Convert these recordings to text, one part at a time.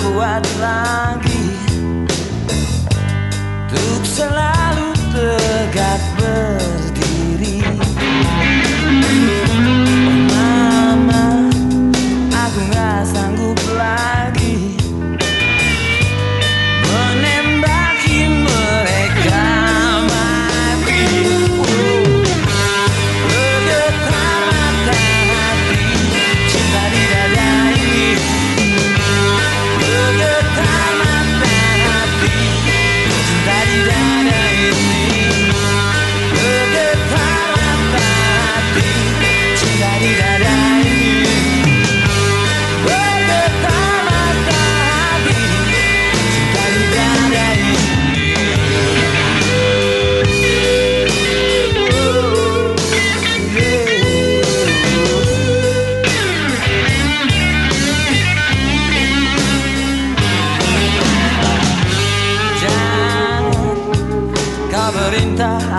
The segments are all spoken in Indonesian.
kuat lagi. Untuk selalu tegak ber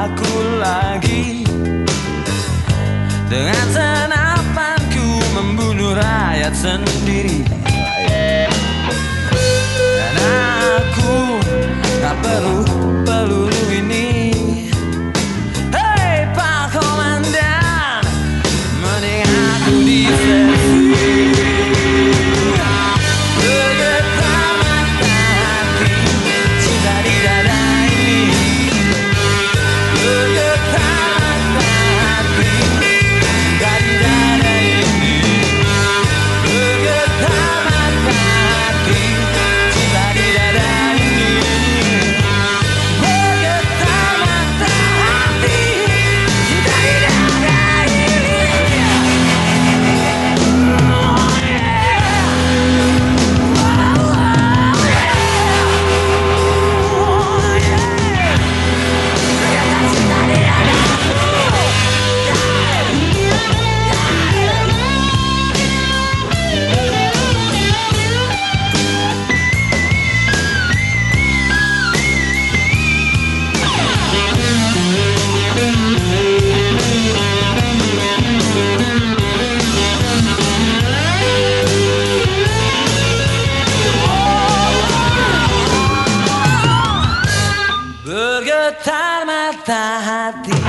aku lagi. Dengan senapanku membunuh rakyat sendiri. nada a ti.